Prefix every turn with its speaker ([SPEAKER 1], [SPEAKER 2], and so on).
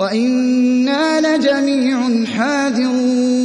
[SPEAKER 1] وَإِنَّا لَجَمِيعٌ حَاذِرُونَ